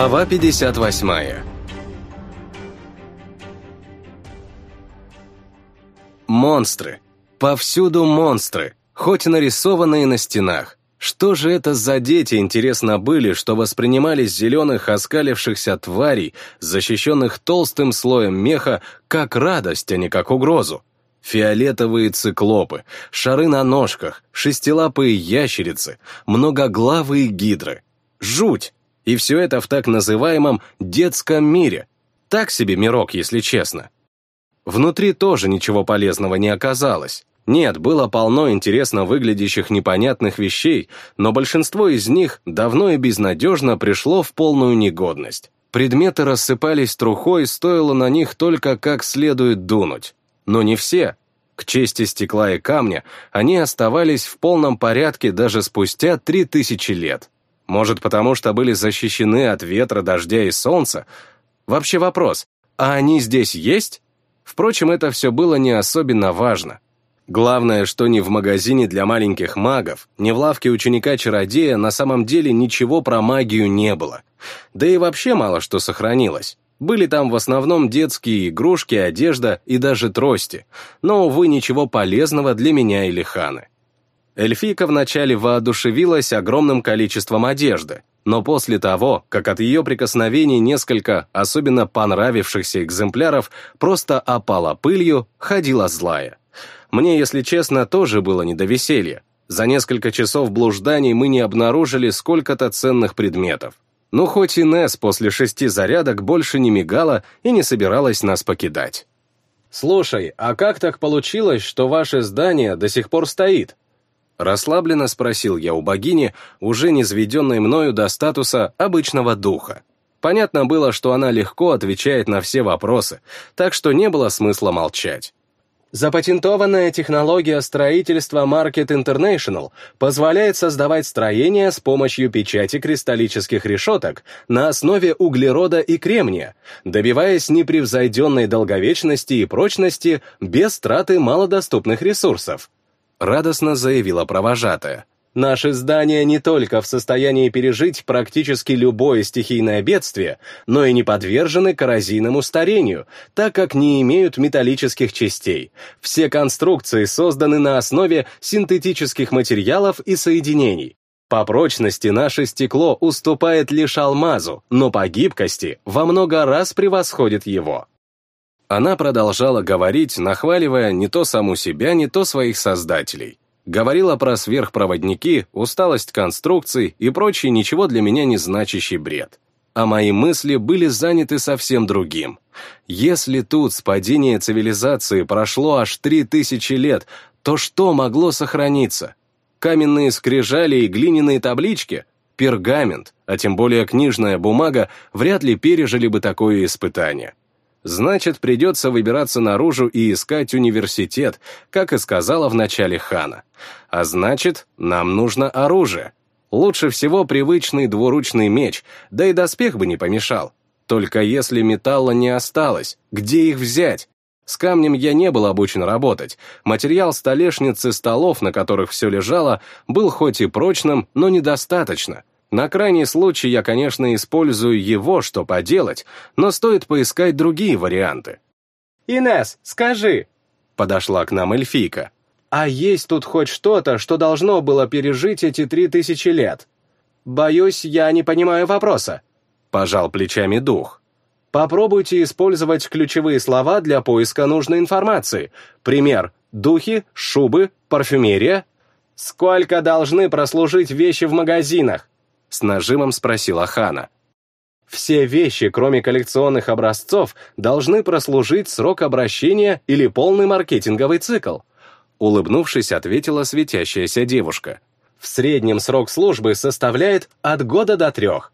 Глава 58 Монстры. Повсюду монстры, хоть нарисованные на стенах. Что же это за дети, интересно, были, что воспринимались зеленых оскалившихся тварей, защищенных толстым слоем меха, как радость, а не как угрозу? Фиолетовые циклопы, шары на ножках, шестилапые ящерицы, многоглавые гидры. Жуть! И все это в так называемом «детском мире». Так себе мирок, если честно. Внутри тоже ничего полезного не оказалось. Нет, было полно интересно выглядящих непонятных вещей, но большинство из них давно и безнадежно пришло в полную негодность. Предметы рассыпались трухой, стоило на них только как следует дунуть. Но не все. К чести стекла и камня, они оставались в полном порядке даже спустя три тысячи лет. Может, потому что были защищены от ветра, дождя и солнца? Вообще вопрос, а они здесь есть? Впрочем, это все было не особенно важно. Главное, что ни в магазине для маленьких магов, ни в лавке ученика-чародея на самом деле ничего про магию не было. Да и вообще мало что сохранилось. Были там в основном детские игрушки, одежда и даже трости, но, увы, ничего полезного для меня или Ханы. Эльфийка вначале воодушевилась огромным количеством одежды, но после того, как от ее прикосновений несколько особенно понравившихся экземпляров просто опала пылью, ходила злая. Мне, если честно, тоже было не до веселья. За несколько часов блужданий мы не обнаружили сколько-то ценных предметов. Ну, хоть и Несс после шести зарядок больше не мигала и не собиралась нас покидать. «Слушай, а как так получилось, что ваше здание до сих пор стоит?» Расслабленно спросил я у богини, уже не сведенной мною до статуса обычного духа. Понятно было, что она легко отвечает на все вопросы, так что не было смысла молчать. Запатентованная технология строительства Market International позволяет создавать строения с помощью печати кристаллических решеток на основе углерода и кремния, добиваясь непревзойденной долговечности и прочности без траты малодоступных ресурсов радостно заявила провожатая. Наши здания не только в состоянии пережить практически любое стихийное бедствие, но и не подвержены коррозийному старению, так как не имеют металлических частей. Все конструкции созданы на основе синтетических материалов и соединений. По прочности наше стекло уступает лишь алмазу, но по гибкости во много раз превосходит его. Она продолжала говорить, нахваливая не то саму себя, не то своих создателей. Говорила про сверхпроводники, усталость конструкций и прочий ничего для меня не значащий бред. А мои мысли были заняты совсем другим. Если тут с падения цивилизации прошло аж три тысячи лет, то что могло сохраниться? Каменные скрижали и глиняные таблички? Пергамент, а тем более книжная бумага, вряд ли пережили бы такое испытание. Значит, придется выбираться наружу и искать университет, как и сказала в начале Хана. А значит, нам нужно оружие. Лучше всего привычный двуручный меч, да и доспех бы не помешал. Только если металла не осталось, где их взять? С камнем я не был обучен работать. Материал столешницы столов, на которых все лежало, был хоть и прочным, но недостаточно. На крайний случай я, конечно, использую его, что поделать, но стоит поискать другие варианты. «Инесс, скажи!» — подошла к нам эльфийка. «А есть тут хоть что-то, что должно было пережить эти три тысячи лет?» «Боюсь, я не понимаю вопроса», — пожал плечами дух. «Попробуйте использовать ключевые слова для поиска нужной информации. Пример — духи, шубы, парфюмерия. Сколько должны прослужить вещи в магазинах? С нажимом спросила Хана. Все вещи, кроме коллекционных образцов, должны прослужить срок обращения или полный маркетинговый цикл. Улыбнувшись, ответила светящаяся девушка. В среднем срок службы составляет от года до трех.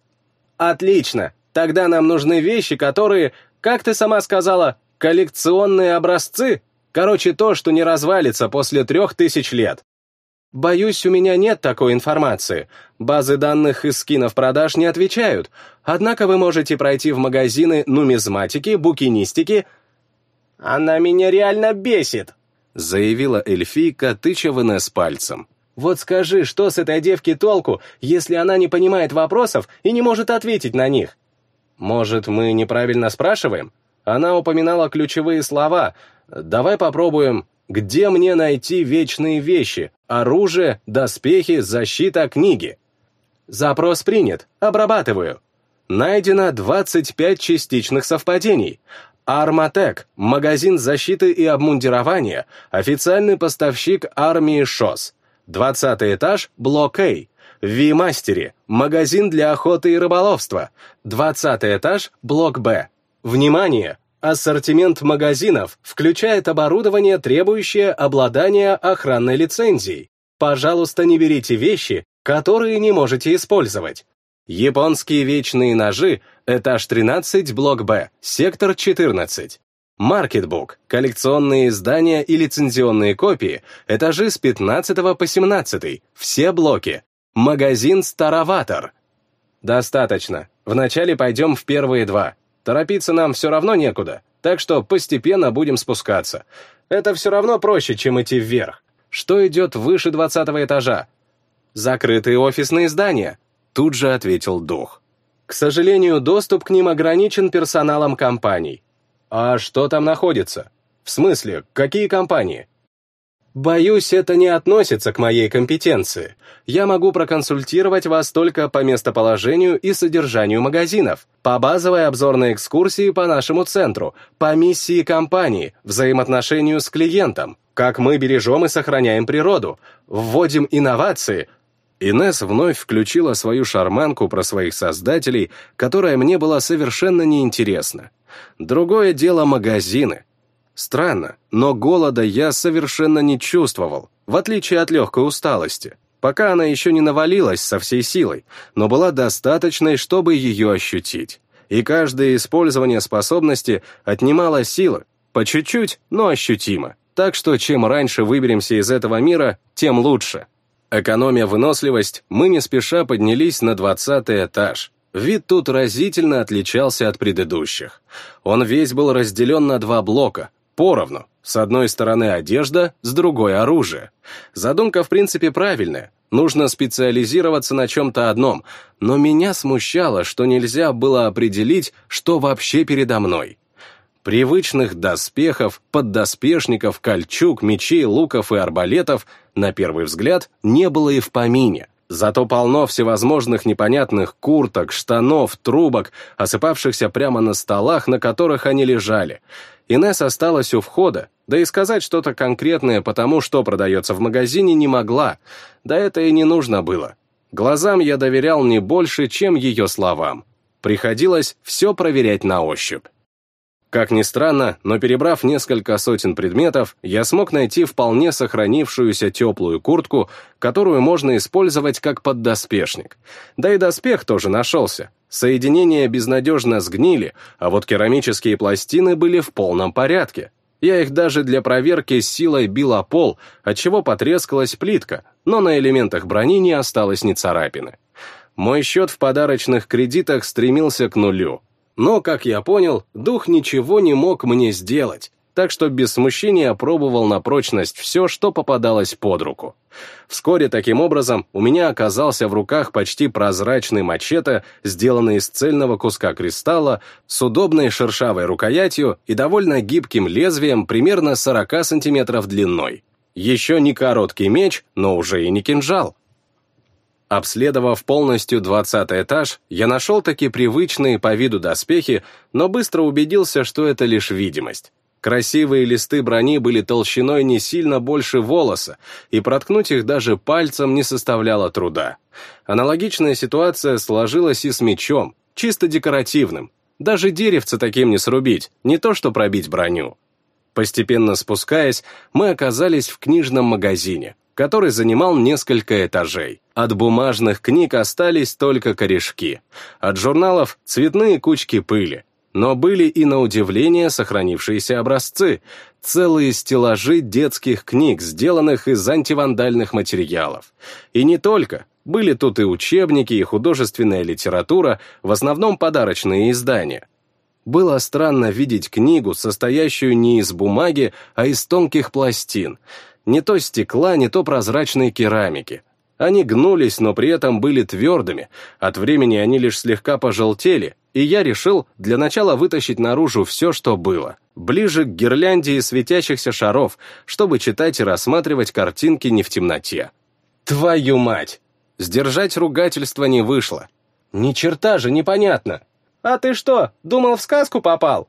Отлично, тогда нам нужны вещи, которые, как ты сама сказала, коллекционные образцы. Короче, то, что не развалится после трех тысяч лет. Боюсь, у меня нет такой информации. Базы данных из скинов продаж не отвечают. Однако вы можете пройти в магазины нумизматики, букинистики. Она меня реально бесит, заявила эльфийка, тыча в Инесс пальцем. Вот скажи, что с этой девки толку, если она не понимает вопросов и не может ответить на них? Может, мы неправильно спрашиваем? Она упоминала ключевые слова. Давай попробуем «Где мне найти вечные вещи? Оружие, доспехи, защита, книги?» Запрос принят. Обрабатываю. Найдено 25 частичных совпадений. Арматек, магазин защиты и обмундирования, официальный поставщик армии ШОС. 20 этаж, блок А. Ви-мастере, магазин для охоты и рыболовства. 20 этаж, блок Б. Внимание! Ассортимент магазинов включает оборудование, требующее обладания охранной лицензией. Пожалуйста, не берите вещи, которые не можете использовать. Японские вечные ножи, этаж 13, блок Б, сектор 14. Маркетбук, коллекционные издания и лицензионные копии, этажи с 15 по 17, все блоки. Магазин Староватор. Достаточно. Вначале пойдем в первые два. Торопиться нам все равно некуда, так что постепенно будем спускаться. Это все равно проще, чем идти вверх. Что идет выше 20 этажа? Закрытые офисные здания, тут же ответил дух. К сожалению, доступ к ним ограничен персоналом компаний. А что там находится? В смысле, какие компании? Боюсь, это не относится к моей компетенции. Я могу проконсультировать вас только по местоположению и содержанию магазинов, по базовой обзорной экскурсии по нашему центру, по миссии компании, взаимоотношению с клиентом, как мы бережем и сохраняем природу, вводим инновации. Инесс вновь включила свою шарманку про своих создателей, которая мне была совершенно неинтересна. Другое дело магазины. Странно, но голода я совершенно не чувствовал, в отличие от легкой усталости, пока она еще не навалилась со всей силой, но была достаточной, чтобы ее ощутить. И каждое использование способности отнимало силы, по чуть-чуть, но ощутимо. Так что чем раньше выберемся из этого мира, тем лучше. Экономя выносливость, мы не спеша поднялись на двадцатый этаж. Вид тут разительно отличался от предыдущих. Он весь был разделен на два блока, Поровну. С одной стороны одежда, с другой оружие. Задумка, в принципе, правильная. Нужно специализироваться на чем-то одном, но меня смущало, что нельзя было определить, что вообще передо мной. Привычных доспехов, поддоспешников, кольчуг, мечей, луков и арбалетов, на первый взгляд, не было и в помине. Зато полно всевозможных непонятных курток, штанов, трубок, осыпавшихся прямо на столах, на которых они лежали — Инесс осталась у входа, да и сказать что-то конкретное по тому, что продается в магазине, не могла, да это и не нужно было. Глазам я доверял не больше, чем ее словам. Приходилось все проверять на ощупь. Как ни странно, но перебрав несколько сотен предметов, я смог найти вполне сохранившуюся теплую куртку, которую можно использовать как поддоспешник. Да и доспех тоже нашелся. Соединения безнадежно сгнили, а вот керамические пластины были в полном порядке. Я их даже для проверки силой бил о пол, отчего потрескалась плитка, но на элементах брони не осталось ни царапины. Мой счет в подарочных кредитах стремился к нулю, но, как я понял, дух ничего не мог мне сделать, так что без смущения пробовал на прочность все, что попадалось под руку. Вскоре, таким образом, у меня оказался в руках почти прозрачный мачете, сделанный из цельного куска кристалла, с удобной шершавой рукоятью и довольно гибким лезвием примерно 40 сантиметров длиной. Еще не короткий меч, но уже и не кинжал. Обследовав полностью двадцатый этаж, я нашел такие привычные по виду доспехи, но быстро убедился, что это лишь видимость. Красивые листы брони были толщиной не сильно больше волоса, и проткнуть их даже пальцем не составляло труда. Аналогичная ситуация сложилась и с мечом, чисто декоративным. Даже деревце таким не срубить, не то что пробить броню. Постепенно спускаясь, мы оказались в книжном магазине, который занимал несколько этажей. От бумажных книг остались только корешки. От журналов — цветные кучки пыли. Но были и, на удивление, сохранившиеся образцы, целые стеллажи детских книг, сделанных из антивандальных материалов. И не только. Были тут и учебники, и художественная литература, в основном подарочные издания. Было странно видеть книгу, состоящую не из бумаги, а из тонких пластин — не то стекла, не то прозрачной керамики. Они гнулись, но при этом были твердыми, от времени они лишь слегка пожелтели, и я решил для начала вытащить наружу все, что было, ближе к гирлянде из светящихся шаров, чтобы читать и рассматривать картинки не в темноте. Твою мать! Сдержать ругательство не вышло. Ни черта же непонятно. А ты что, думал, в сказку попал?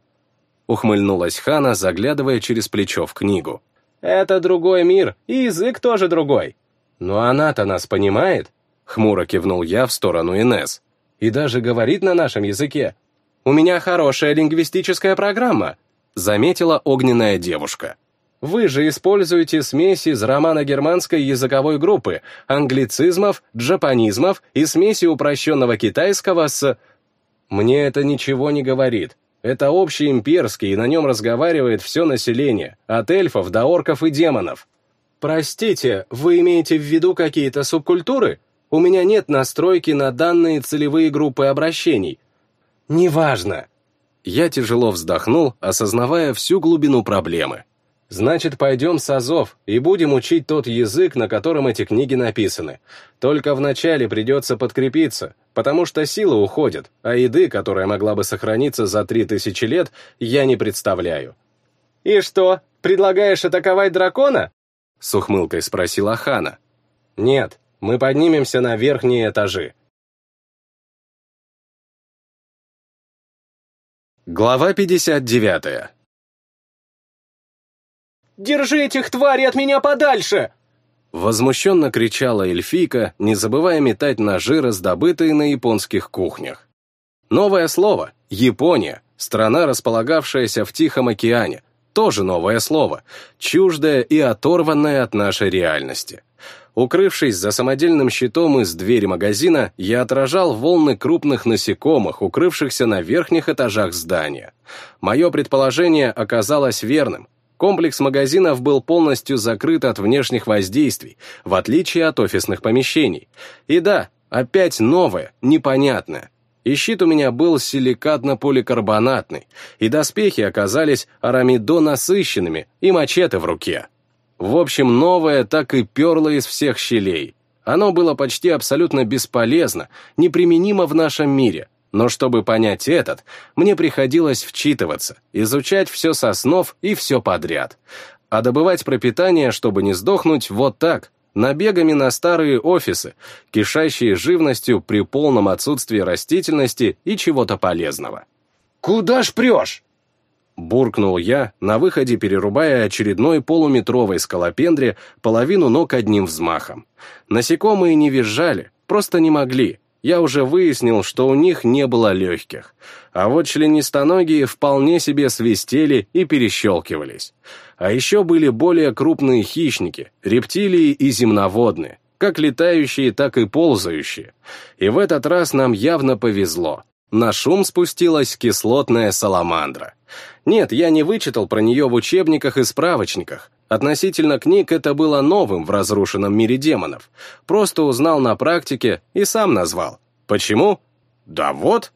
Ухмыльнулась Хана, заглядывая через плечо в книгу. Это другой мир, и язык тоже другой. Но она-то нас понимает, хмуро кивнул я в сторону Инес. И даже говорит на нашем языке. У меня хорошая лингвистическая программа, заметила огненная девушка. Вы же используете смеси из романо-германской языковой группы, англицизмов, джапанизмов и смеси упрощенного китайского с... Мне это ничего не говорит. Это общий имперский, и на нем разговаривает все население, от эльфов до орков и демонов. Простите, вы имеете в виду какие-то субкультуры? У меня нет настройки на данные целевые группы обращений. Неважно. Я тяжело вздохнул, осознавая всю глубину проблемы. Значит, пойдем с Азов и будем учить тот язык, на котором эти книги написаны. Только вначале придется подкрепиться, потому что силы уходят, а еды, которая могла бы сохраниться за три тысячи лет, я не представляю. «И что, предлагаешь атаковать дракона?» С ухмылкой спросила Хана. «Нет, мы поднимемся на верхние этажи». Глава 59 Держи этих тварей от меня подальше!» Возмущенно кричала эльфийка, не забывая метать ножи, раздобытые на японских кухнях. Новое слово — Япония, страна, располагавшаяся в Тихом океане, тоже новое слово, чуждое и оторванное от нашей реальности. Укрывшись за самодельным щитом из двери магазина, я отражал волны крупных насекомых, укрывшихся на верхних этажах здания. Мое предположение оказалось верным. Комплекс магазинов был полностью закрыт от внешних воздействий, в отличие от офисных помещений. И да, опять новое, непонятное. И щит у меня был силикатно-поликарбонатный, и доспехи оказались арамидо-насыщенными, и мачете в руке. В общем, новое так и перло из всех щелей. Оно было почти абсолютно бесполезно, неприменимо в нашем мире — но чтобы понять этот, мне приходилось вчитываться, изучать все со снов и все подряд. А добывать пропитание, чтобы не сдохнуть, вот так, набегами на старые офисы, кишащие живностью при полном отсутствии растительности и чего-то полезного. «Куда ж прешь?» Буркнул я, на выходе перерубая очередной полуметровой скалопендре половину ног одним взмахом. Насекомые не визжали, просто не могли, я уже выяснил, что у них не было легких. А вот членистоногие вполне себе свистели и перещелкивались. А еще были более крупные хищники, рептилии и земноводные, как летающие, так и ползающие. И в этот раз нам явно повезло. На шум спустилась кислотная саламандра. Нет, я не вычитал про нее в учебниках и справочниках, Относительно книг это было новым в разрушенном мире демонов. Просто узнал на практике и сам назвал. Почему? Да вот.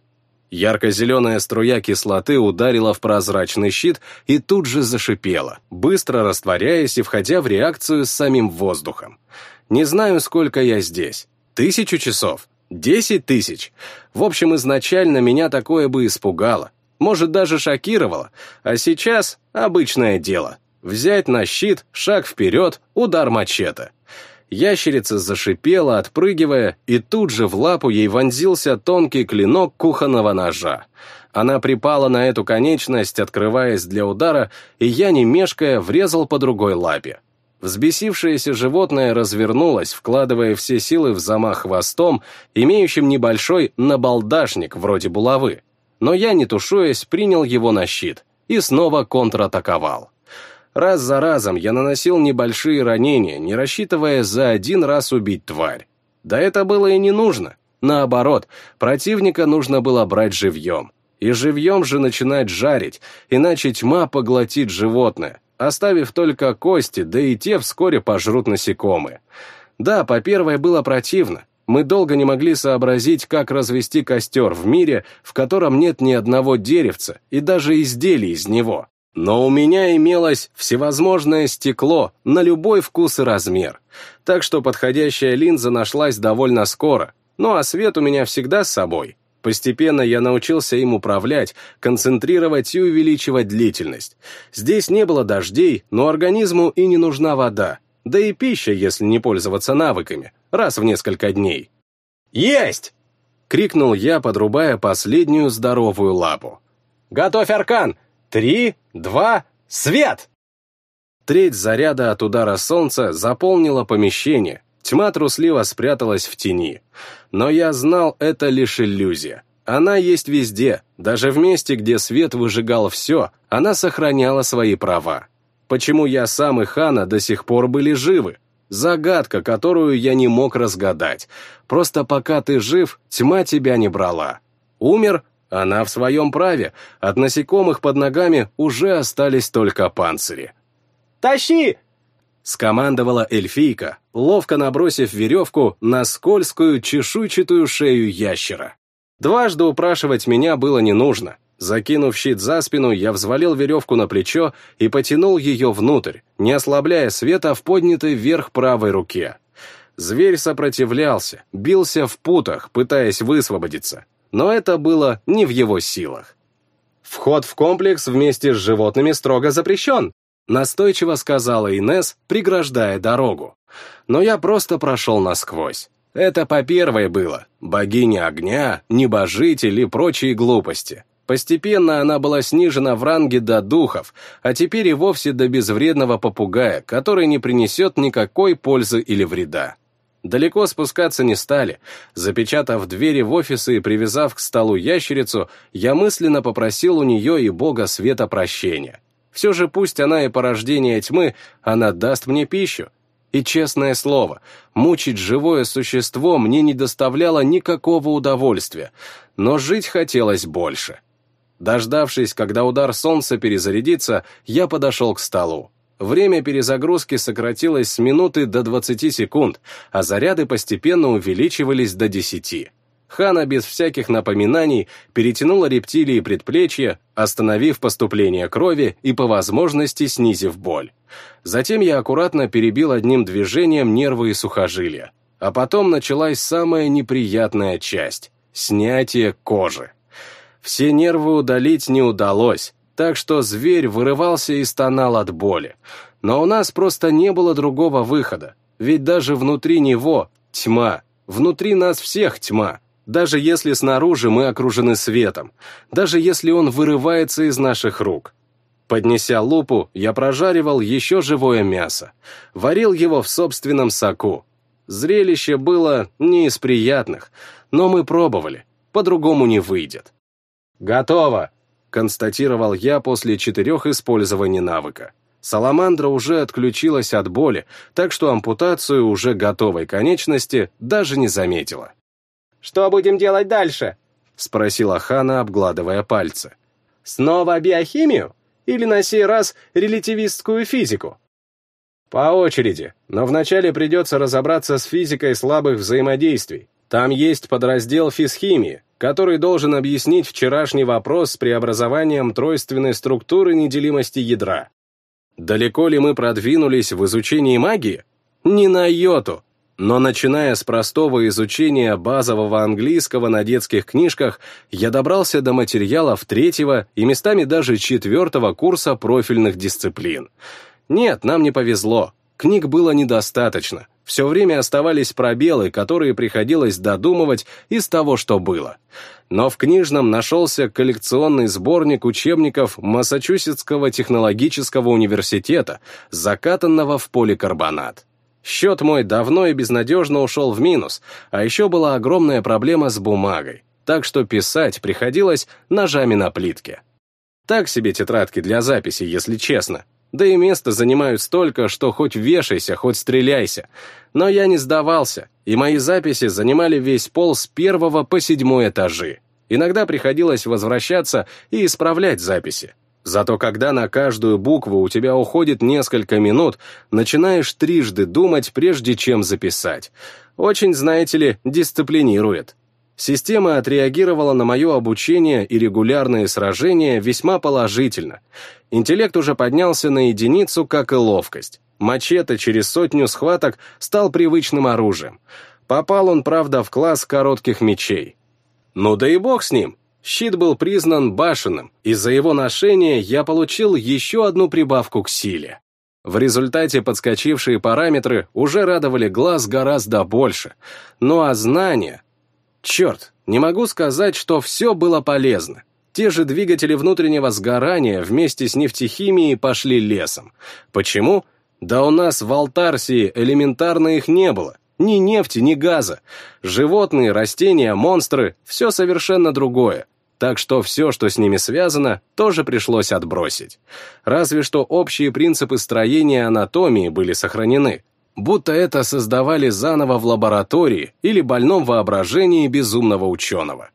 Ярко-зеленая струя кислоты ударила в прозрачный щит и тут же зашипела, быстро растворяясь и входя в реакцию с самим воздухом. Не знаю, сколько я здесь. Тысячу часов? Десять тысяч? В общем, изначально меня такое бы испугало. Может, даже шокировало. А сейчас обычное дело. Взять на щит, шаг вперед, удар мачете. Ящерица зашипела, отпрыгивая, и тут же в лапу ей вонзился тонкий клинок кухонного ножа. Она припала на эту конечность, открываясь для удара, и я, не мешкая, врезал по другой лапе. Взбесившееся животное развернулось, вкладывая все силы в замах хвостом, имеющим небольшой набалдашник вроде булавы. Но я, не тушуясь, принял его на щит и снова контратаковал. Раз за разом я наносил небольшие ранения, не рассчитывая за один раз убить тварь. Да это было и не нужно. Наоборот, противника нужно было брать живьем. И живьем же начинать жарить, иначе тьма поглотит животное, оставив только кости, да и те вскоре пожрут насекомые. Да, по первой было противно. Мы долго не могли сообразить, как развести костер в мире, в котором нет ни одного деревца и даже изделий из него. Но у меня имелось всевозможное стекло на любой вкус и размер, так что подходящая линза нашлась довольно скоро, ну а свет у меня всегда с собой. Постепенно я научился им управлять, концентрировать и увеличивать длительность. Здесь не было дождей, но организму и не нужна вода, да и пища, если не пользоваться навыками, раз в несколько дней. «Есть!» — крикнул я, подрубая последнюю здоровую лапу. «Готовь аркан! Три, два, свет!» Треть заряда от удара солнца заполнила помещение, тьма трусливо спряталась в тени. Но я знал, это лишь иллюзия. Она есть везде, даже в месте, где свет выжигал все, она сохраняла свои права. Почему я сам и Хана до сих пор были живы? Загадка, которую я не мог разгадать. Просто пока ты жив, тьма тебя не брала. Умер? Она в своем праве. От насекомых под ногами уже остались только панцири. «Тащи!» Скомандовала эльфийка, ловко набросив веревку на скользкую чешуйчатую шею ящера. Дважды упрашивать меня было не нужно. Закинув щит за спину, я взвалил веревку на плечо и потянул ее внутрь, не ослабляя света в поднятой вверх правой руке. Зверь сопротивлялся, бился в путах, пытаясь высвободиться, но это было не в его силах. Вход в комплекс вместе с животными строго запрещен, Настойчиво сказала Инес, преграждая дорогу. Но я просто прошел насквозь. Это по первой было. Богиня огня, небожитель и прочие глупости. Постепенно она была снижена в ранге до духов, а теперь и вовсе до безвредного попугая, который не принесет никакой пользы или вреда. Далеко спускаться не стали. Запечатав двери в офисы и привязав к столу ящерицу, я мысленно попросил у нее и бога света прощения. Все же пусть она и порождение тьмы, она даст мне пищу. И честное слово, мучить живое существо мне не доставляло никакого удовольствия, но жить хотелось больше. Дождавшись, когда удар солнца перезарядится, я подошел к столу. Время перезагрузки сократилось с минуты до 20 секунд, а заряды постепенно увеличивались до 10. Хана без всяких напоминаний перетянула рептилии предплечья, остановив поступление крови и по возможности снизив боль. Затем я аккуратно перебил одним движением нервы и сухожилия. А потом началась самая неприятная часть — снятие кожи. Все нервы удалить не удалось, так что зверь вырывался и стонал от боли. Но у нас просто не было другого выхода, ведь даже внутри него тьма, внутри нас всех тьма, даже если снаружи мы окружены светом, даже если он вырывается из наших рук. Поднеся лупу, я прожаривал еще живое мясо, варил его в собственном соку. Зрелище было не из приятных, но мы пробовали, по-другому не выйдет. «Готово!» — констатировал я после четырех использований навыка. Саламандра уже отключилась от боли, так что ампутацию уже готовой конечности даже не заметила. «Что будем делать дальше?» — спросила Хана, обгладывая пальцы. «Снова биохимию? Или на сей раз релятивистскую физику?» «По очереди, но вначале придется разобраться с физикой слабых взаимодействий. Там есть подраздел физхимии, который должен объяснить вчерашний вопрос с преобразованием тройственной структуры неделимости ядра. Далеко ли мы продвинулись в изучении магии? Ни на йоту. Но начиная с простого изучения базового английского на детских книжках, я добрался до материалов третьего и местами даже четвертого курса профильных дисциплин. Нет, нам не повезло. Книг было недостаточно. Все время оставались пробелы, которые приходилось додумывать из того, что было. Но в книжном нашелся коллекционный сборник учебников Массачусетского технологического университета, закатанного в поликарбонат. Счет мой давно и безнадежно ушел в минус, а еще была огромная проблема с бумагой, так что писать приходилось ножами на плитке. Так себе тетрадки для записи, если честно. Да и место занимают столько, что хоть вешайся, хоть стреляйся. Но я не сдавался, и мои записи занимали весь пол с первого по седьмой этажи. Иногда приходилось возвращаться и исправлять записи. Зато когда на каждую букву у тебя уходит несколько минут, начинаешь трижды думать, прежде чем записать. Очень, знаете ли, дисциплинирует. Система отреагировала на мое обучение и регулярные сражения весьма положительно. Интеллект уже поднялся на единицу, как и ловкость. Мачете через сотню схваток стал привычным оружием. Попал он, правда, в класс коротких мечей. Ну да и бог с ним. Щит был признан башенным, из-за его ношения я получил еще одну прибавку к силе. В результате подскочившие параметры уже радовали глаз гораздо больше. Ну а знания... Черт, не могу сказать, что все было полезно. Те же двигатели внутреннего сгорания вместе с нефтехимией пошли лесом. Почему? Да у нас в Алтарсии элементарно их не было. Ни нефти, ни газа. Животные, растения, монстры — все совершенно другое. Так что все, что с ними связано, тоже пришлось отбросить. Разве что общие принципы строения анатомии были сохранены. Будто это создавали заново в лаборатории или больном воображении безумного ученого.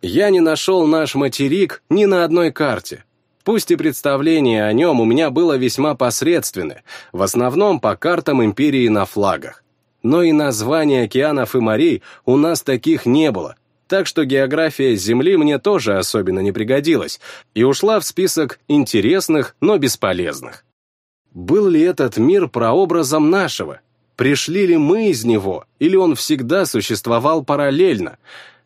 Я не нашел наш материк ни на одной карте, Пусть и представление о нем у меня было весьма посредственное, в основном по картам империи на флагах. Но и названий океанов и морей у нас таких не было, так что география Земли мне тоже особенно не пригодилась и ушла в список интересных, но бесполезных. Был ли этот мир прообразом нашего? Пришли ли мы из него, или он всегда существовал параллельно?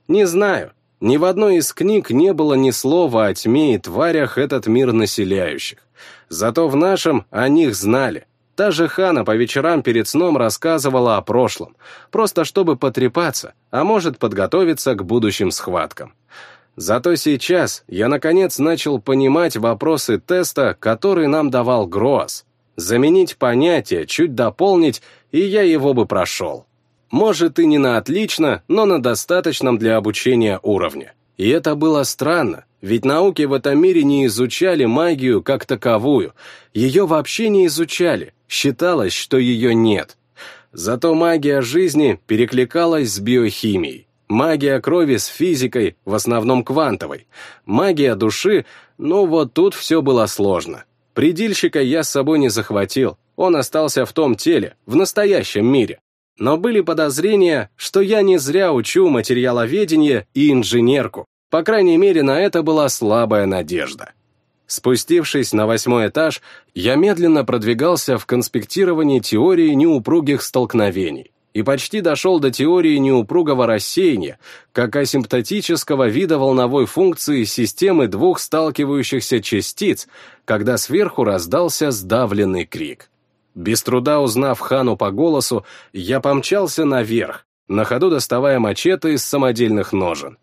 Не знаю, ни в одной из книг не было ни слова о тьме и тварях этот мир населяющих. Зато в нашем о них знали. Та же Хана по вечерам перед сном рассказывала о прошлом, просто чтобы потрепаться, а может подготовиться к будущим схваткам. Зато сейчас я наконец начал понимать вопросы теста, который нам давал Гроас. Заменить понятие, чуть дополнить, и я его бы прошел. Может и не на отлично, но на достаточном для обучения уровне. И это было странно, ведь науки в этом мире не изучали магию как таковую, ее вообще не изучали, считалось, что ее нет. Зато магия жизни перекликалась с биохимией. Магия крови с физикой, в основном квантовой. Магия души, ну вот тут все было сложно. Предильщика я с собой не захватил, он остался в том теле, в настоящем мире но были подозрения, что я не зря учу материаловедение и инженерку. По крайней мере, на это была слабая надежда. Спустившись на восьмой этаж, я медленно продвигался в конспектировании теории неупругих столкновений и почти дошел до теории неупругого рассеяния, как асимптотического вида волновой функции системы двух сталкивающихся частиц, когда сверху раздался сдавленный крик. Без труда узнав Хану по голосу, я помчался наверх, на ходу доставая мачете из самодельных ножен.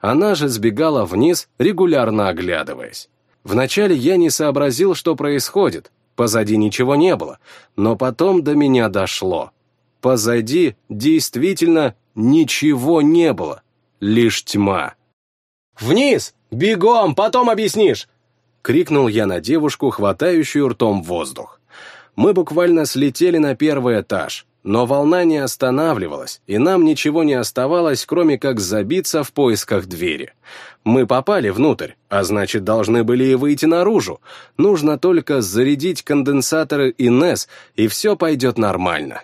Она же сбегала вниз, регулярно оглядываясь. Вначале я не сообразил, что происходит, позади ничего не было, но потом до меня дошло. Позади действительно ничего не было, лишь тьма. «Вниз! Бегом, потом объяснишь!» — крикнул я на девушку, хватающую ртом воздух. Мы буквально слетели на первый этаж, но волна не останавливалась, и нам ничего не оставалось, кроме как забиться в поисках двери. Мы попали внутрь, а значит, должны были и выйти наружу. Нужно только зарядить конденсаторы и НЭС, и все пойдет нормально.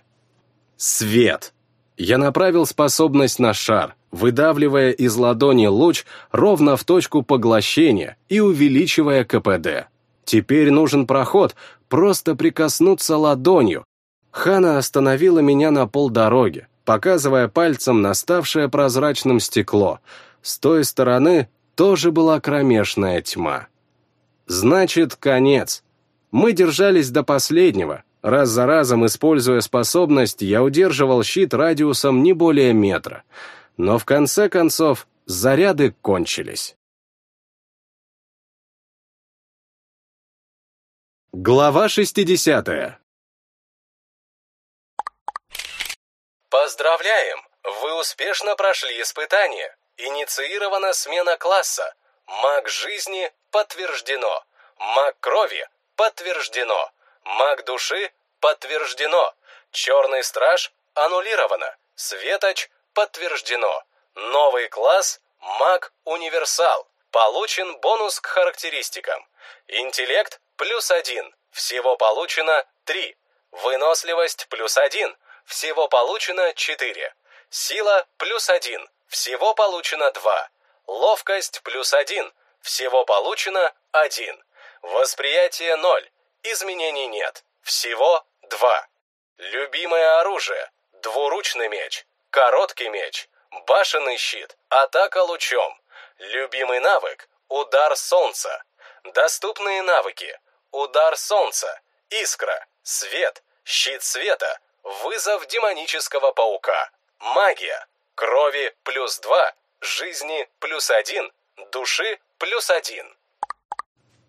Свет! Я направил способность на шар, выдавливая из ладони луч ровно в точку поглощения и увеличивая КПД. Теперь нужен проход, просто прикоснуться ладонью. Хана остановила меня на полдороги, показывая пальцем на ставшее прозрачным стекло. С той стороны тоже была кромешная тьма. Значит, конец. Мы держались до последнего. Раз за разом, используя способность, я удерживал щит радиусом не более метра. Но в конце концов заряды кончились. Глава 60 Поздравляем! Вы успешно прошли испытание. Инициирована смена класса. Маг жизни подтверждено. Маг крови подтверждено. Маг души подтверждено. Черный страж аннулировано. Светоч подтверждено. Новый класс Маг Универсал. Получен бонус к характеристикам. Интеллект плюс один. Всего получено три. Выносливость плюс один. Всего получено четыре. Сила плюс один. всего получено 2. Ловкость плюс 1, всего получено 1. Восприятие 0, изменений нет, всего 2. Любимое оружие, двуручный меч, короткий меч, башенный щит, атака лучом. Любимый навык, удар солнца. Доступные навыки, удар солнца, искра, свет, щит света, вызов демонического паука, магия, крови плюс 2, жизни плюс 1, души плюс 1.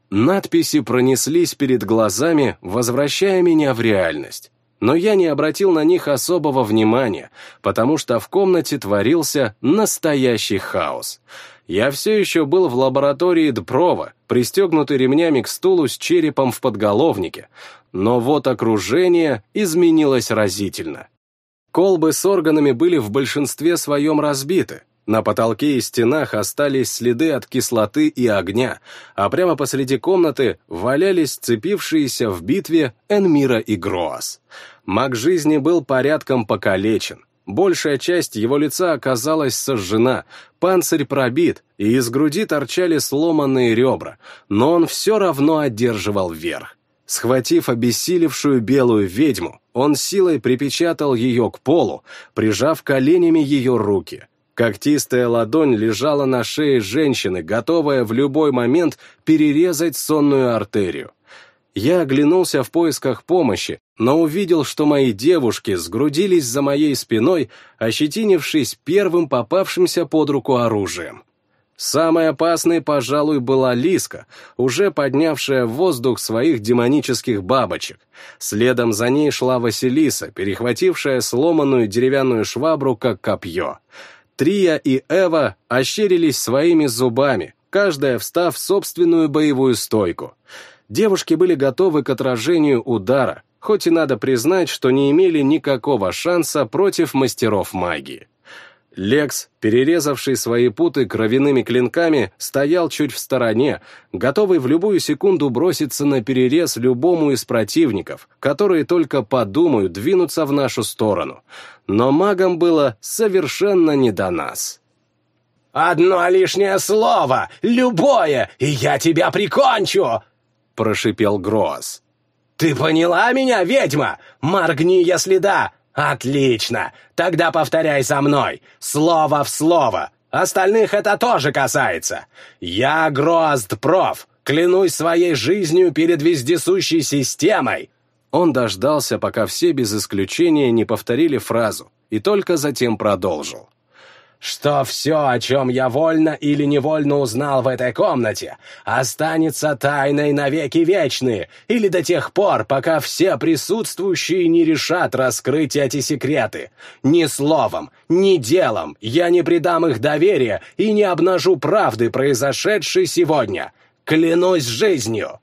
Надписи пронеслись перед глазами, возвращая меня в реальность. Но я не обратил на них особого внимания, потому что в комнате творился настоящий хаос. Я все еще был в лаборатории Дпрова, пристегнутый ремнями к стулу с черепом в подголовнике, но вот окружение изменилось разительно. Колбы с органами были в большинстве своем разбиты, на потолке и стенах остались следы от кислоты и огня, а прямо посреди комнаты валялись цепившиеся в битве Энмира и Гроас. Маг жизни был порядком покалечен. Большая часть его лица оказалась сожжена, панцирь пробит, и из груди торчали сломанные ребра, но он все равно одерживал верх. Схватив обессилевшую белую ведьму, он силой припечатал ее к полу, прижав коленями ее руки — Когтистая ладонь лежала на шее женщины, готовая в любой момент перерезать сонную артерию. Я оглянулся в поисках помощи, но увидел, что мои девушки сгрудились за моей спиной, ощетинившись первым попавшимся под руку оружием. Самой опасной, пожалуй, была Лиска, уже поднявшая в воздух своих демонических бабочек. Следом за ней шла Василиса, перехватившая сломанную деревянную швабру как копье. Трия и Эва ощерились своими зубами, каждая встав в собственную боевую стойку. Девушки были готовы к отражению удара, хоть и надо признать, что не имели никакого шанса против мастеров магии. Лекс, перерезавший свои путы кровяными клинками, стоял чуть в стороне, готовый в любую секунду броситься на перерез любому из противников, которые только подумают двинуться в нашу сторону. Но магам было совершенно не до нас. «Одно лишнее слово, любое, и я тебя прикончу!» — прошипел Гроз. «Ты поняла меня, ведьма? Моргни, если да, «Отлично! Тогда повторяй за мной, слово в слово. Остальных это тоже касается. Я Грозд Проф, клянусь своей жизнью перед вездесущей системой». Он дождался, пока все без исключения не повторили фразу, и только затем продолжил что все, о чем я вольно или невольно узнал в этой комнате, останется тайной навеки вечные, или до тех пор, пока все присутствующие не решат раскрыть эти секреты. Ни словом, ни делом я не предам их доверия и не обнажу правды, произошедшей сегодня. Клянусь жизнью!»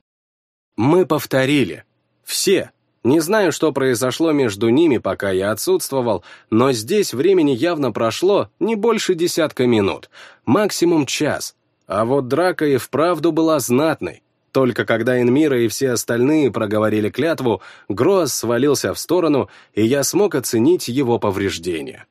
Мы повторили. Все, не знаю, что произошло между ними, пока я отсутствовал, но здесь времени явно прошло не больше десятка минут, максимум час. А вот драка и вправду была знатной. Только когда Энмира и все остальные проговорили клятву, Гроз свалился в сторону, и я смог оценить его повреждения.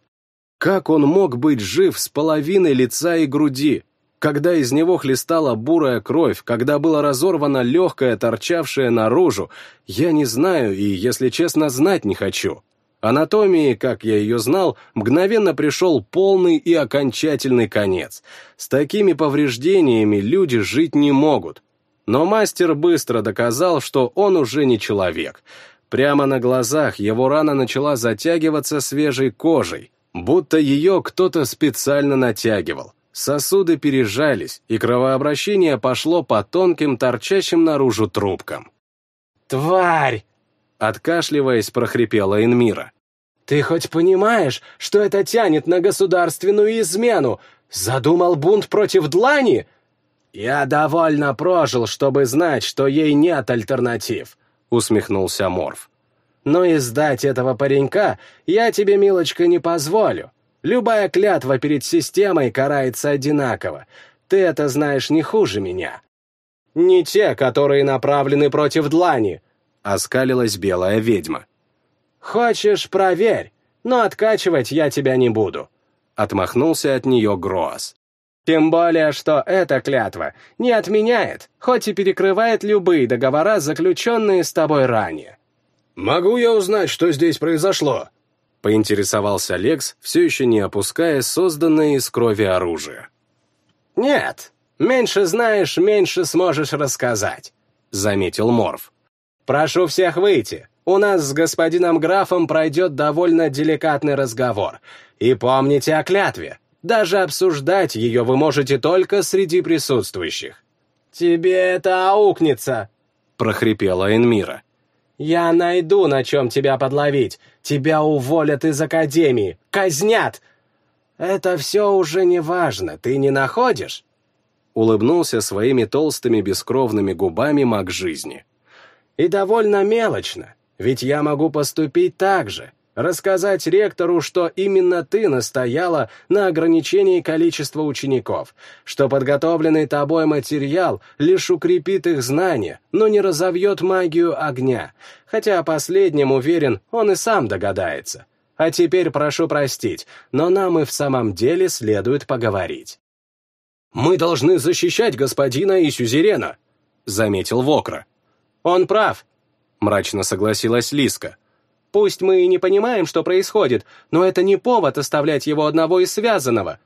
Как он мог быть жив с половиной лица и груди? Когда из него хлестала бурая кровь, когда было разорвано легкое, торчавшее наружу, я не знаю и, если честно, знать не хочу. Анатомии, как я ее знал, мгновенно пришел полный и окончательный конец. С такими повреждениями люди жить не могут. Но мастер быстро доказал, что он уже не человек. Прямо на глазах его рана начала затягиваться свежей кожей, будто ее кто-то специально натягивал. Сосуды пережались, и кровообращение пошло по тонким, торчащим наружу трубкам. «Тварь!» — откашливаясь, прохрипела Энмира. «Ты хоть понимаешь, что это тянет на государственную измену? Задумал бунт против Длани?» «Я довольно прожил, чтобы знать, что ей нет альтернатив», — усмехнулся Морф. «Но издать этого паренька я тебе, милочка, не позволю. Любая клятва перед системой карается одинаково. Ты это знаешь не хуже меня. Не те, которые направлены против длани, — оскалилась белая ведьма. Хочешь, проверь, но откачивать я тебя не буду. отмахнулся от нее Гроас. Тем более, что эта клятва не отменяет, хоть и перекрывает любые договора, заключенные с тобой ранее. «Могу я узнать, что здесь произошло?» — поинтересовался Лекс, все еще не опуская созданное из крови оружие. «Нет, меньше знаешь, меньше сможешь рассказать», — заметил Морф. «Прошу всех выйти. У нас с господином графом пройдет довольно деликатный разговор. И помните о клятве. Даже обсуждать ее вы можете только среди присутствующих». «Тебе это аукнется», — прохрипела Энмира. «Я найду, на чем тебя подловить. Тебя уволят из академии, казнят!» «Это все уже не важно, ты не находишь?» Улыбнулся своими толстыми бескровными губами маг жизни. «И довольно мелочно, ведь я могу поступить так же. Рассказать ректору, что именно ты настояла на ограничении количества учеников, что подготовленный тобой материал лишь укрепит их знания, но не разовьет магию огня, хотя последним, уверен, он и сам догадается. А теперь прошу простить, но нам и в самом деле следует поговорить. «Мы должны защищать господина и сюзерена», — заметил Вокра. «Он прав», — мрачно согласилась Лиска. Пусть мы и не понимаем, что происходит, но это не повод оставлять его одного из связанного».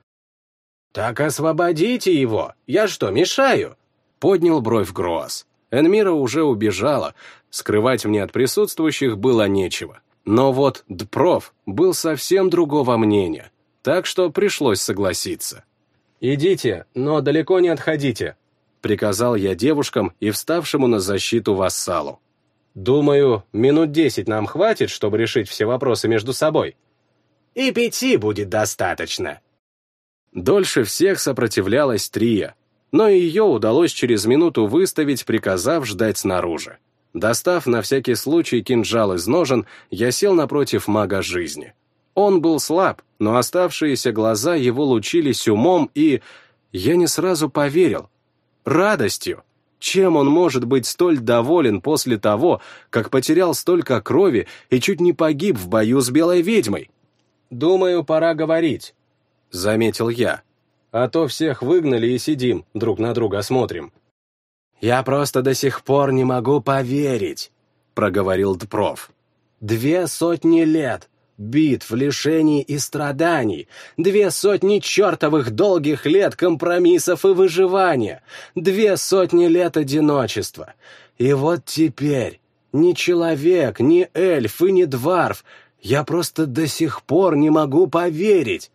«Так освободите его! Я что, мешаю?» Поднял бровь Гроас. Энмира уже убежала, скрывать мне от присутствующих было нечего. Но вот Дпров был совсем другого мнения, так что пришлось согласиться. «Идите, но далеко не отходите», — приказал я девушкам и вставшему на защиту вассалу. Думаю, минут десять нам хватит, чтобы решить все вопросы между собой. И пяти будет достаточно. Дольше всех сопротивлялась Трия, но ее удалось через минуту выставить, приказав ждать снаружи. Достав на всякий случай кинжал из ножен, я сел напротив мага жизни. Он был слаб, но оставшиеся глаза его лучились умом и... Я не сразу поверил. Радостью. Чем он может быть столь доволен после того, как потерял столько крови и чуть не погиб в бою с белой ведьмой? «Думаю, пора говорить», — заметил я. «А то всех выгнали и сидим, друг на друга смотрим». «Я просто до сих пор не могу поверить», — проговорил Дпров. «Две сотни лет, битв, лишений и страданий, две сотни чертовых долгих лет компромиссов и выживания, две сотни лет одиночества. И вот теперь ни человек, ни эльф и ни дварф, я просто до сих пор не могу поверить.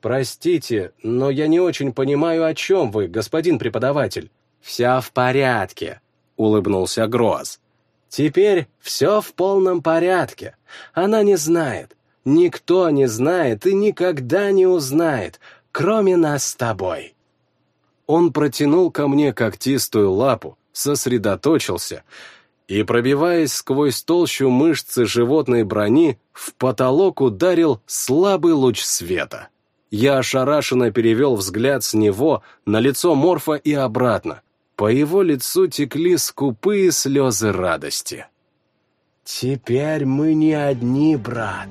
Простите, но я не очень понимаю, о чем вы, господин преподаватель. Все в порядке, улыбнулся Гроз. Теперь все в полном порядке. Она не знает. Никто не знает и никогда не узнает, кроме нас с тобой. Он протянул ко мне когтистую лапу, сосредоточился и, пробиваясь сквозь толщу мышцы животной брони, в потолок ударил слабый луч света. Я ошарашенно перевел взгляд с него на лицо Морфа и обратно. По его лицу текли скупые слезы радости. «Теперь мы не одни, брат»,